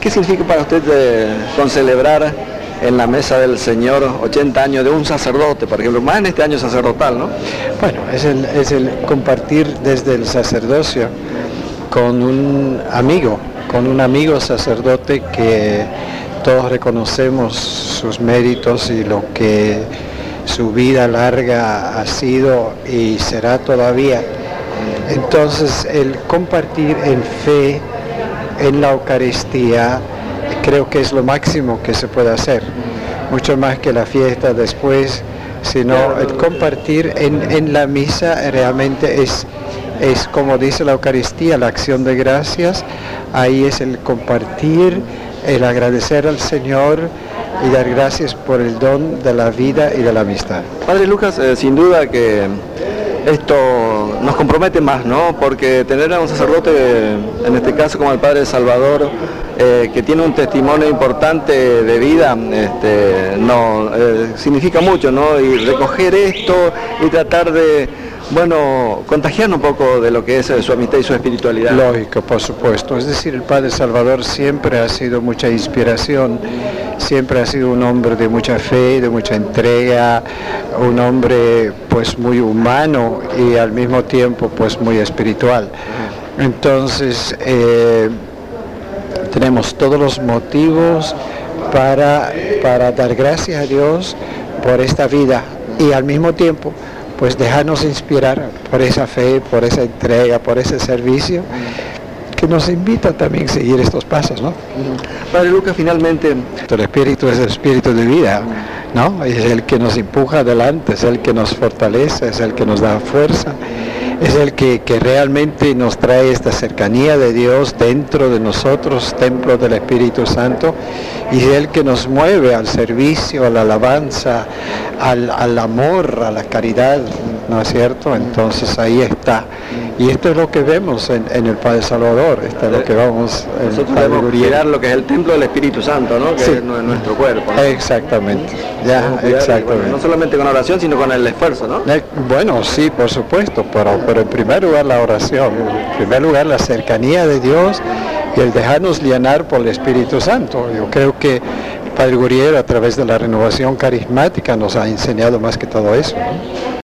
¿Qué significa para usted eh, con celebrar en la mesa del Señor 80 años de un sacerdote, por ejemplo, más en este año sacerdotal, ¿no? Bueno, es el, es el compartir desde el sacerdocio con un amigo, con un amigo sacerdote que todos reconocemos sus méritos y lo que su vida larga ha sido y será todavía. Entonces el compartir en fe, en la Eucaristía, creo que es lo máximo que se puede hacer. Mucho más que la fiesta después, sino el compartir en, en la misa realmente es, es como dice la Eucaristía, la acción de gracias, ahí es el compartir, el agradecer al Señor y dar gracias por el don de la vida y de la amistad. Padre Lucas, eh, sin duda que esto compromete más, ¿no? Porque tener a un sacerdote, en este caso como el Padre Salvador, eh, que tiene un testimonio importante de vida, este, no, eh, significa mucho, ¿no? Y recoger esto y tratar de, bueno, contagiar un poco de lo que es su amistad y su espiritualidad. Lógico, por supuesto. Es decir, el Padre Salvador siempre ha sido mucha inspiración, siempre ha sido un hombre de mucha fe, de mucha entrega, un hombre pues muy humano y al mismo tiempo pues muy espiritual. Entonces, eh, tenemos todos los motivos para, para dar gracias a Dios por esta vida y al mismo tiempo pues dejarnos inspirar por esa fe, por esa entrega, por ese servicio que nos invita también a seguir estos pasos, ¿no? Padre Lucas, finalmente... El espíritu es el espíritu de vida, ¿no? Es el que nos empuja adelante, es el que nos fortalece, es el que nos da fuerza es el que, que, realmente nos trae esta cercanía de Dios dentro de nosotros, templo del Espíritu Santo, y es el que nos mueve al servicio, a la alabanza, al, al amor, a la caridad, ¿no es cierto? Entonces ahí está. Y esto es lo que vemos en, en el Padre Salvador, esto es lo que vamos en Nosotros debemos cuidar lo que es el templo del Espíritu Santo, ¿no? Que Sí. es nu- nuestro cuerpo. ¿no? Exactamente, ya, exactamente. bueno, no solamente con oración, sino con el esfuerzo, ¿no? Eh, Bueno, sí, por supuesto, pero, pero en primer lugar la oración, en primer lugar la cercanía de Dios y el dejarnos llenar por el Espíritu Santo. Yo creo que Padre Guriel a través de la renovación carismática nos ha enseñado más que todo eso. ¿no?